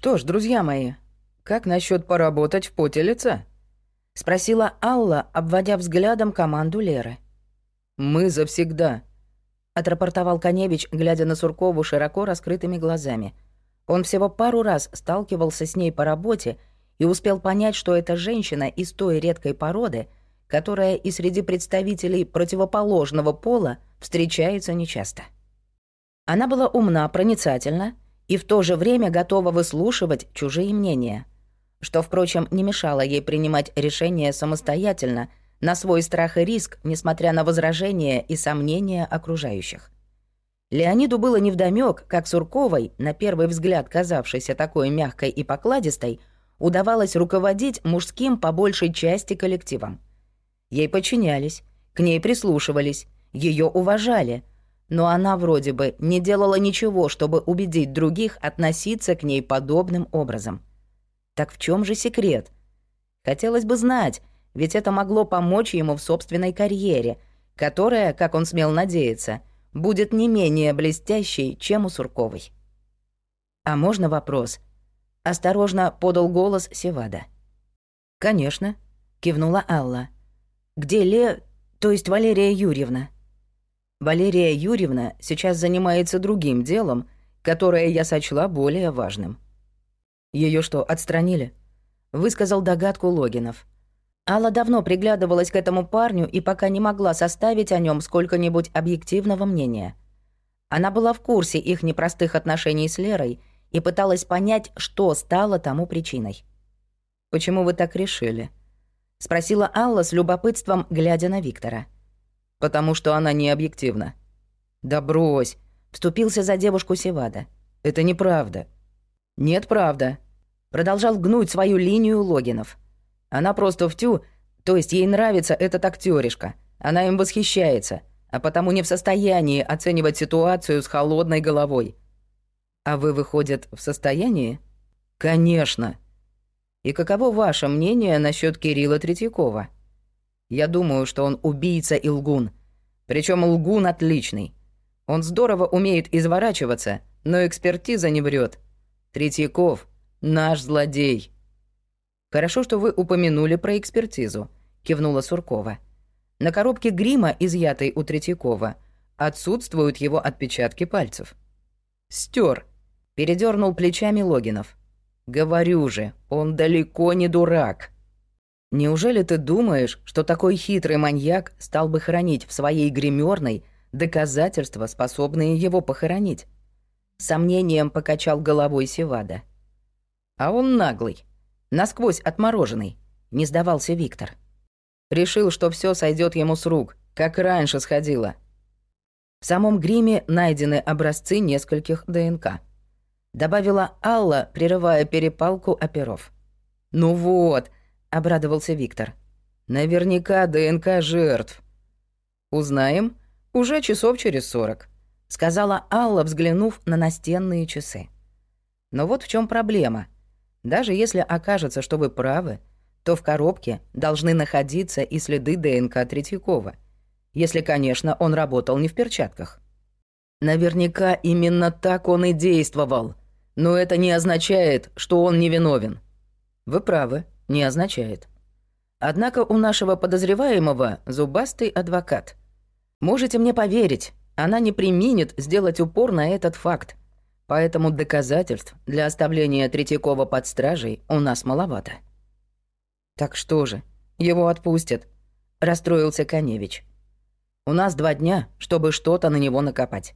«Что ж, друзья мои, как насчет поработать в поте лица?» — спросила Алла, обводя взглядом команду Леры. «Мы завсегда», — отрапортовал Коневич, глядя на Суркову широко раскрытыми глазами. Он всего пару раз сталкивался с ней по работе и успел понять, что эта женщина из той редкой породы, которая и среди представителей противоположного пола встречается нечасто. Она была умна, проницательна и в то же время готова выслушивать чужие мнения, что, впрочем, не мешало ей принимать решения самостоятельно, на свой страх и риск, несмотря на возражения и сомнения окружающих. Леониду было невдомёк, как Сурковой, на первый взгляд казавшейся такой мягкой и покладистой, удавалось руководить мужским по большей части коллективом. Ей подчинялись, к ней прислушивались, ее уважали, но она вроде бы не делала ничего, чтобы убедить других относиться к ней подобным образом. Так в чем же секрет? Хотелось бы знать, ведь это могло помочь ему в собственной карьере, которая, как он смел надеяться, будет не менее блестящей, чем у Сурковой. «А можно вопрос?» — осторожно подал голос Севада. «Конечно», — кивнула Алла. «Где Ле, то есть Валерия Юрьевна?» Валерия Юрьевна сейчас занимается другим делом, которое я сочла более важным. Ее что, отстранили? Высказал догадку Логинов. Алла давно приглядывалась к этому парню и пока не могла составить о нем сколько-нибудь объективного мнения. Она была в курсе их непростых отношений с Лерой и пыталась понять, что стало тому причиной. «Почему вы так решили?» — спросила Алла с любопытством, глядя на Виктора. — потому что она не объективна. Да брось, вступился за девушку Севада. Это неправда. Нет, правда. Продолжал гнуть свою линию Логинов. Она просто втю, то есть ей нравится этот актёришка. Она им восхищается, а потому не в состоянии оценивать ситуацию с холодной головой. А вы, выходит, в состоянии? Конечно. И каково ваше мнение насчет Кирилла Третьякова? Я думаю, что он убийца и лгун. Причем лгун отличный. Он здорово умеет изворачиваться, но экспертиза не врет. Третьяков — наш злодей. Хорошо, что вы упомянули про экспертизу, кивнула Суркова. На коробке грима, изъятой у Третьякова, отсутствуют его отпечатки пальцев. Стер. Передернул плечами Логинов. Говорю же, он далеко не дурак. Неужели ты думаешь, что такой хитрый маньяк стал бы хранить в своей гримерной доказательства, способные его похоронить? Сомнением покачал головой Севада. А он наглый, насквозь отмороженный, не сдавался Виктор. Решил, что все сойдет ему с рук, как раньше сходило. В самом гриме найдены образцы нескольких ДНК. Добавила Алла, прерывая перепалку оперов. «Ну вот», — обрадовался Виктор. «Наверняка ДНК жертв». «Узнаем уже часов через сорок», — сказала Алла, взглянув на настенные часы. «Но вот в чем проблема. Даже если окажется, что вы правы, то в коробке должны находиться и следы ДНК Третьякова, если, конечно, он работал не в перчатках». «Наверняка именно так он и действовал», но это не означает, что он невиновен. Вы правы не означает. Однако у нашего подозреваемого зубастый адвокат. Можете мне поверить, она не применит сделать упор на этот факт. Поэтому доказательств для оставления Третьякова под стражей у нас маловато. Так что же, его отпустят, расстроился Коневич. У нас два дня, чтобы что-то на него накопать.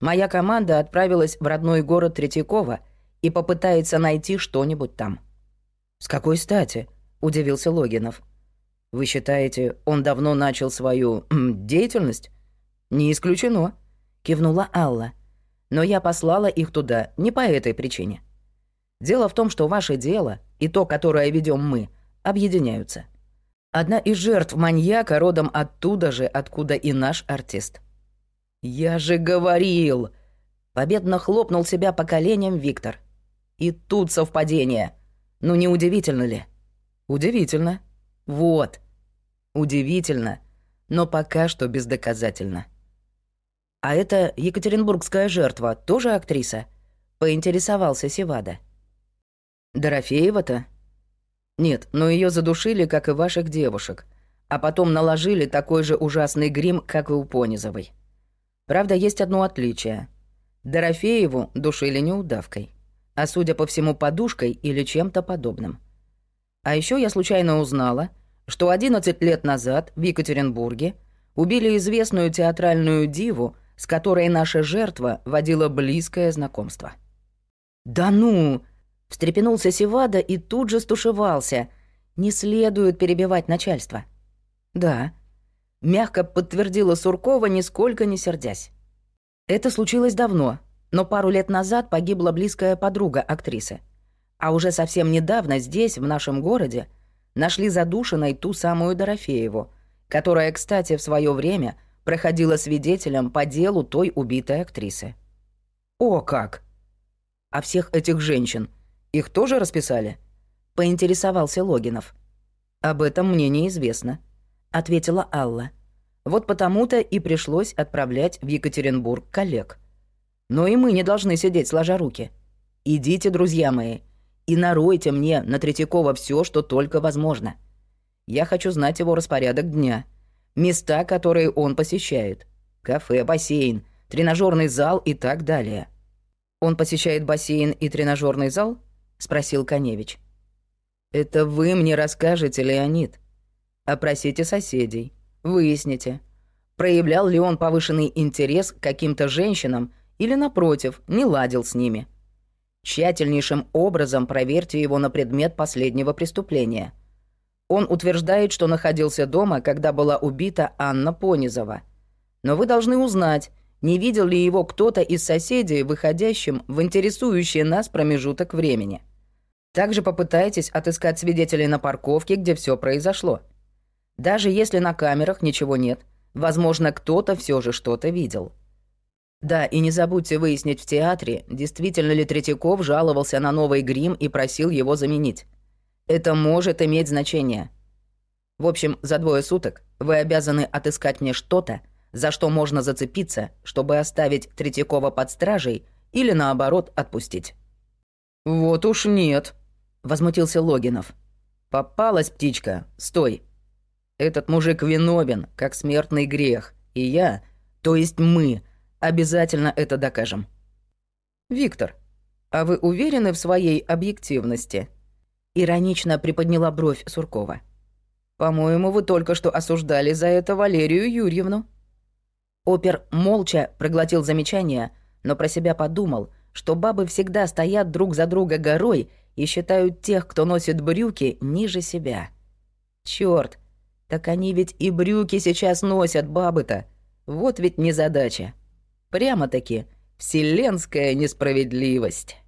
Моя команда отправилась в родной город Третьякова и попытается найти что-нибудь там. «С какой стати?» – удивился Логинов. «Вы считаете, он давно начал свою деятельность?» «Не исключено», – кивнула Алла. «Но я послала их туда не по этой причине. Дело в том, что ваше дело и то, которое ведем мы, объединяются. Одна из жертв маньяка родом оттуда же, откуда и наш артист». «Я же говорил!» Победно хлопнул себя по коленям Виктор. «И тут совпадение!» Ну не удивительно ли? Удивительно. Вот. Удивительно, но пока что бездоказательно. А это екатеринбургская жертва тоже актриса? Поинтересовался Севада. Дорофеева-то? Нет, но ее задушили, как и ваших девушек, а потом наложили такой же ужасный грим, как и у Понизовой. Правда, есть одно отличие. Дорофееву душили не удавкой, а, судя по всему, подушкой или чем-то подобным. А еще я случайно узнала, что 11 лет назад в Екатеринбурге убили известную театральную диву, с которой наша жертва водила близкое знакомство. «Да ну!» — встрепенулся Севада и тут же стушевался. «Не следует перебивать начальство». «Да», — мягко подтвердила Суркова, нисколько не сердясь. «Это случилось давно, но пару лет назад погибла близкая подруга актрисы. А уже совсем недавно здесь, в нашем городе, нашли задушенной ту самую Дорофееву, которая, кстати, в свое время — проходила свидетелем по делу той убитой актрисы. «О, как! А всех этих женщин, их тоже расписали?» — поинтересовался Логинов. «Об этом мне неизвестно», — ответила Алла. «Вот потому-то и пришлось отправлять в Екатеринбург коллег. Но и мы не должны сидеть сложа руки. Идите, друзья мои, и наройте мне на Третьякова все, что только возможно. Я хочу знать его распорядок дня» места, которые он посещает. Кафе, бассейн, тренажерный зал и так далее. «Он посещает бассейн и тренажерный зал?» — спросил Коневич. «Это вы мне расскажете, Леонид. Опросите соседей, выясните, проявлял ли он повышенный интерес к каким-то женщинам или, напротив, не ладил с ними. Тщательнейшим образом проверьте его на предмет последнего преступления — он утверждает, что находился дома, когда была убита Анна Понизова. Но вы должны узнать, не видел ли его кто-то из соседей, выходящим в интересующий нас промежуток времени. Также попытайтесь отыскать свидетелей на парковке, где все произошло. Даже если на камерах ничего нет, возможно, кто-то все же что-то видел. Да, и не забудьте выяснить в театре, действительно ли Третьяков жаловался на новый грим и просил его заменить. Это может иметь значение. В общем, за двое суток вы обязаны отыскать мне что-то, за что можно зацепиться, чтобы оставить Третьякова под стражей или, наоборот, отпустить». «Вот уж нет», — возмутился Логинов. «Попалась птичка. Стой. Этот мужик виновен, как смертный грех, и я, то есть мы, обязательно это докажем». «Виктор, а вы уверены в своей объективности?» Иронично приподняла бровь Суркова. «По-моему, вы только что осуждали за это Валерию Юрьевну». Опер молча проглотил замечание, но про себя подумал, что бабы всегда стоят друг за друга горой и считают тех, кто носит брюки, ниже себя. Чёрт, так они ведь и брюки сейчас носят, бабы-то. Вот ведь незадача. Прямо-таки вселенская несправедливость.